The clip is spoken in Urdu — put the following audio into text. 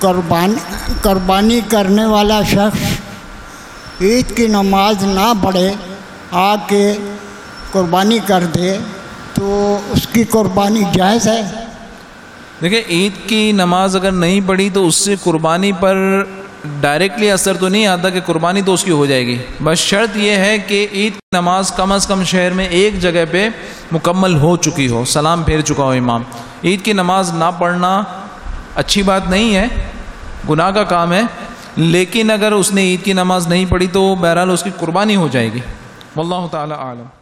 قربان، قربانی کرنے والا شخص عید کی نماز نہ پڑھے آ کے قربانی کر دے، تو اس کی قربانی جائز ہے؟ دیکھیں، عید کی نماز اگر نہیں پڑھی تو اس سے قربانی پر ڈائریکٹلی اثر تو نہیں آتا کہ قربانی تو اس کی ہو جائے گی۔ بس شرط یہ ہے کہ عید کی نماز کم از کم شہر میں ایک جگہ پہ مکمل ہو چکی ہو، سلام پھیر چکا ہو امام۔ عید کی نماز نہ پڑھنا اچھی بات نہیں ہے، گناہ کا کام ہے، لیکن اگر اس نے عید کی نماز نہیں پڑھی تو بہرحال اس کی قربانی ہو جائے گی۔ واللہ تعالی عالم۔